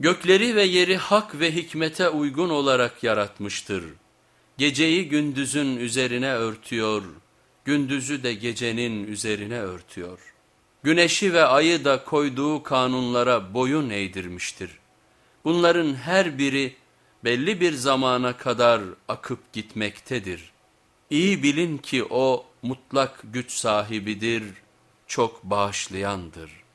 Gökleri ve yeri hak ve hikmete uygun olarak yaratmıştır. Geceyi gündüzün üzerine örtüyor, gündüzü de gecenin üzerine örtüyor. Güneşi ve ayı da koyduğu kanunlara boyun eğdirmiştir. Bunların her biri belli bir zamana kadar akıp gitmektedir. İyi bilin ki o mutlak güç sahibidir, çok bağışlayandır.''